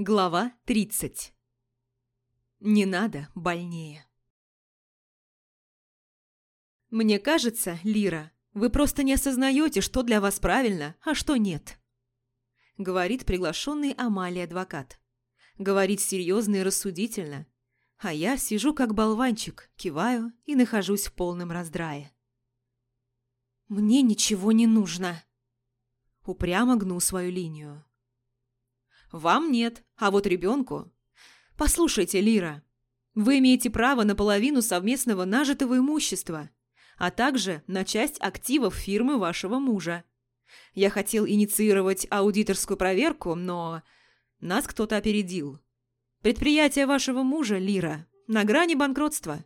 Глава 30. Не надо больнее. Мне кажется, Лира, вы просто не осознаете, что для вас правильно, а что нет. Говорит приглашенный Амалия адвокат. Говорит серьезно и рассудительно. А я сижу как болванчик, киваю и нахожусь в полном раздрае. Мне ничего не нужно. Упрямо гну свою линию. Вам нет, а вот ребенку... Послушайте, Лира, вы имеете право на половину совместного нажитого имущества, а также на часть активов фирмы вашего мужа. Я хотел инициировать аудиторскую проверку, но нас кто-то опередил. Предприятие вашего мужа, Лира, на грани банкротства.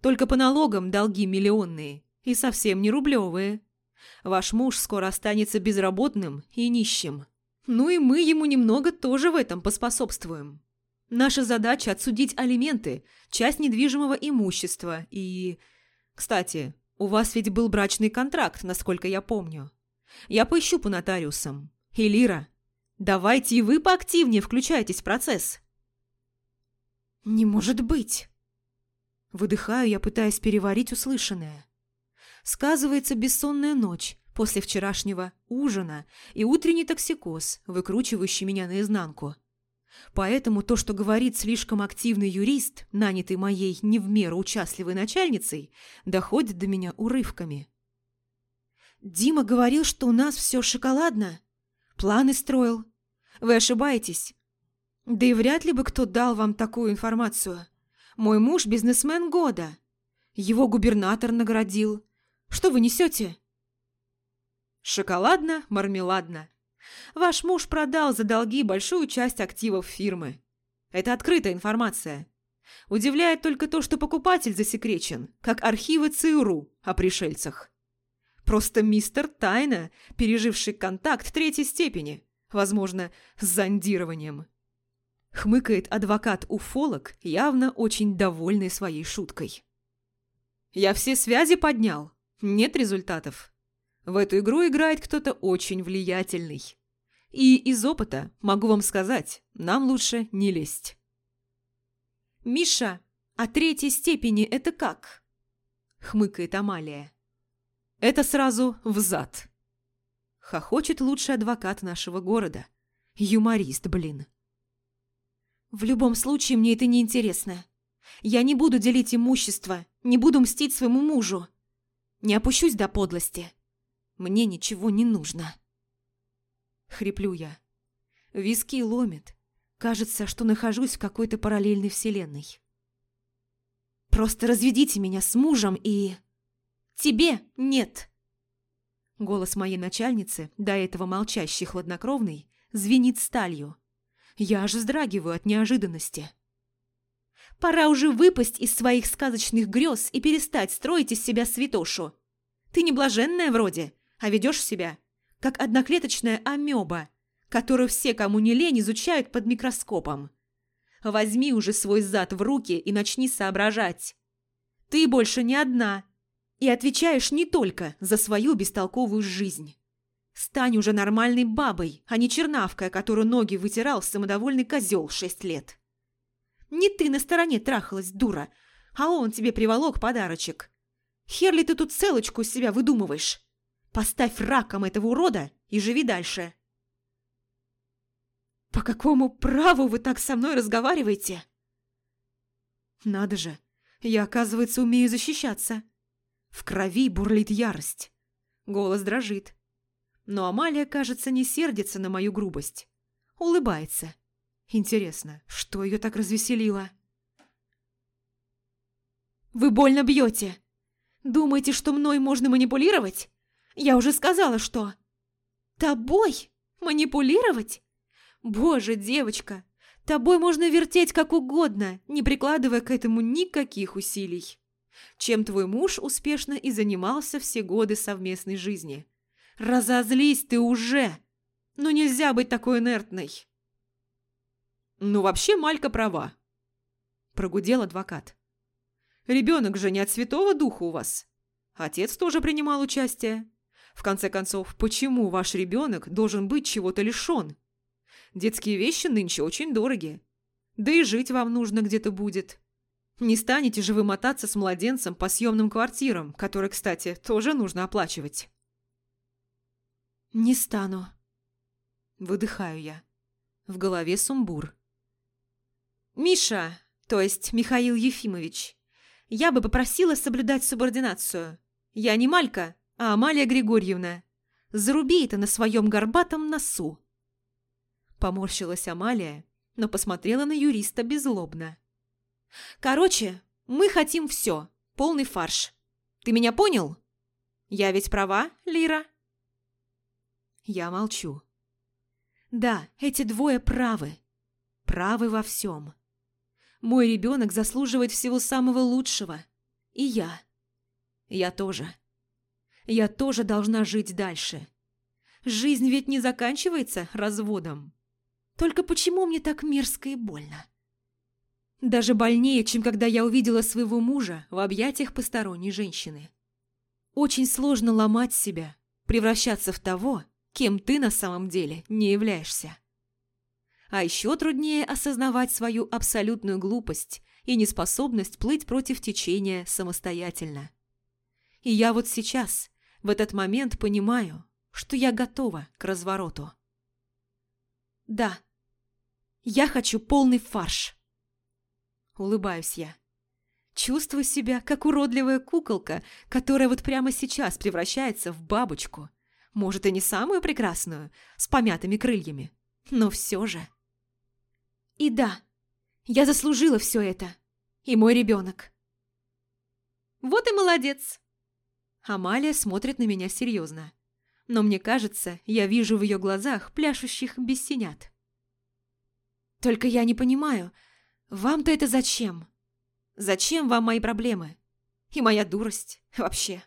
Только по налогам долги миллионные и совсем не рублевые. Ваш муж скоро останется безработным и нищим. Ну и мы ему немного тоже в этом поспособствуем. Наша задача – отсудить алименты, часть недвижимого имущества и... Кстати, у вас ведь был брачный контракт, насколько я помню. Я поищу по нотариусам. И давайте и вы поактивнее включайтесь в процесс. Не может быть. Выдыхаю я, пытаясь переварить услышанное. Сказывается бессонная ночь, после вчерашнего ужина и утренний токсикоз, выкручивающий меня наизнанку. Поэтому то, что говорит слишком активный юрист, нанятый моей не в меру участливой начальницей, доходит до меня урывками. «Дима говорил, что у нас все шоколадно. Планы строил. Вы ошибаетесь. Да и вряд ли бы кто дал вам такую информацию. Мой муж – бизнесмен года. Его губернатор наградил. Что вы несете?» Шоколадно-мармеладно. Ваш муж продал за долги большую часть активов фирмы. Это открытая информация. Удивляет только то, что покупатель засекречен, как архивы ЦРУ о пришельцах. Просто мистер Тайна, переживший контакт третьей степени, возможно, с зондированием. Хмыкает адвокат-уфолог, явно очень довольный своей шуткой. «Я все связи поднял. Нет результатов. В эту игру играет кто-то очень влиятельный. И из опыта могу вам сказать, нам лучше не лезть. «Миша, а третьей степени это как?» — хмыкает Амалия. «Это сразу в зад». Хохочет лучший адвокат нашего города. Юморист, блин. «В любом случае мне это не интересно. Я не буду делить имущество, не буду мстить своему мужу. Не опущусь до подлости. Мне ничего не нужно. Хриплю я. Виски ломит. Кажется, что нахожусь в какой-то параллельной вселенной. Просто разведите меня с мужем и... Тебе нет. Голос моей начальницы, до этого молчащий хладнокровный, звенит сталью. Я аж вздрагиваю от неожиданности. Пора уже выпасть из своих сказочных грез и перестать строить из себя святошу. Ты не блаженная вроде, а ведешь себя, как одноклеточная амеба, которую все, кому не лень, изучают под микроскопом. Возьми уже свой зад в руки и начни соображать. Ты больше не одна, и отвечаешь не только за свою бестолковую жизнь. Стань уже нормальной бабой, а не чернавкой, которую ноги вытирал самодовольный козел шесть лет. Не ты на стороне трахалась, дура, а он тебе приволок подарочек. Хер ли ты тут целочку из себя выдумываешь? Поставь раком этого урода и живи дальше. По какому праву вы так со мной разговариваете? Надо же, я, оказывается, умею защищаться. В крови бурлит ярость. Голос дрожит. Но Амалия, кажется, не сердится на мою грубость. Улыбается. Интересно, что ее так развеселило? «Вы больно бьете. Думаете, что мной можно манипулировать? Я уже сказала, что... Тобой? Манипулировать? Боже, девочка, тобой можно вертеть как угодно, не прикладывая к этому никаких усилий. Чем твой муж успешно и занимался все годы совместной жизни. Разозлись ты уже! Но нельзя быть такой инертной. Ну, вообще, Малька права. Прогудел адвокат. Ребенок же не от святого духа у вас. Отец тоже принимал участие. В конце концов, почему ваш ребенок должен быть чего-то лишен? Детские вещи нынче очень дороги. Да и жить вам нужно где-то будет. Не станете же вы мотаться с младенцем по съемным квартирам, которые, кстати, тоже нужно оплачивать. Не стану. Выдыхаю я. В голове сумбур. «Миша, то есть Михаил Ефимович, я бы попросила соблюдать субординацию. Я не Малька, а Амалия Григорьевна. Заруби это на своем горбатом носу». Поморщилась Амалия, но посмотрела на юриста беззлобно. «Короче, мы хотим все, полный фарш. Ты меня понял? Я ведь права, Лира?» Я молчу. «Да, эти двое правы. Правы во всем. Мой ребенок заслуживает всего самого лучшего. И я. Я тоже. Я тоже должна жить дальше. Жизнь ведь не заканчивается разводом. Только почему мне так мерзко и больно? Даже больнее, чем когда я увидела своего мужа в объятиях посторонней женщины. Очень сложно ломать себя, превращаться в того, кем ты на самом деле не являешься. А еще труднее осознавать свою абсолютную глупость и неспособность плыть против течения самостоятельно. И я вот сейчас, в этот момент понимаю, что я готова к развороту. Да, я хочу полный фарш. Улыбаюсь я. Чувствую себя, как уродливая куколка, которая вот прямо сейчас превращается в бабочку. Может, и не самую прекрасную, с помятыми крыльями, но все же. И да, я заслужила все это. И мой ребенок. Вот и молодец. Амалия смотрит на меня серьезно. Но мне кажется, я вижу в ее глазах пляшущих бессинят. Только я не понимаю, вам-то это зачем? Зачем вам мои проблемы? И моя дурость вообще?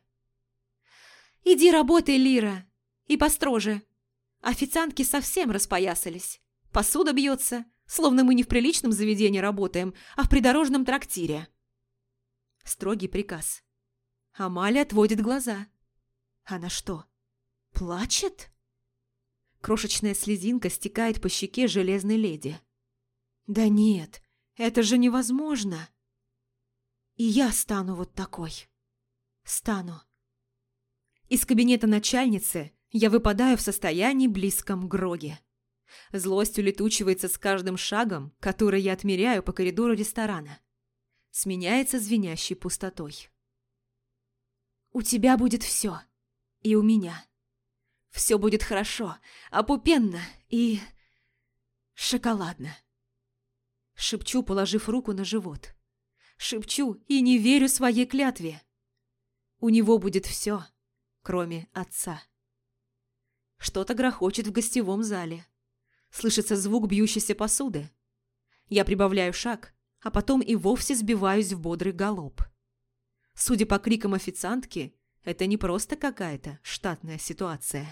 Иди работай, Лира, и построже. Официантки совсем распоясались. Посуда бьется, словно мы не в приличном заведении работаем, а в придорожном трактире. Строгий приказ. Амалия отводит глаза. Она что, плачет? Крошечная слезинка стекает по щеке железной леди. Да нет, это же невозможно. И я стану вот такой. Стану. Из кабинета начальницы я выпадаю в состоянии близком Гроге. Злость улетучивается с каждым шагом, который я отмеряю по коридору ресторана. Сменяется звенящей пустотой. «У тебя будет все. И у меня. Все будет хорошо, опупенно и... шоколадно». Шепчу, положив руку на живот. Шепчу и не верю своей клятве. У него будет все, кроме отца. Что-то грохочет в гостевом зале. Слышится звук бьющейся посуды. Я прибавляю шаг, а потом и вовсе сбиваюсь в бодрый галоп. Судя по крикам официантки, это не просто какая-то штатная ситуация.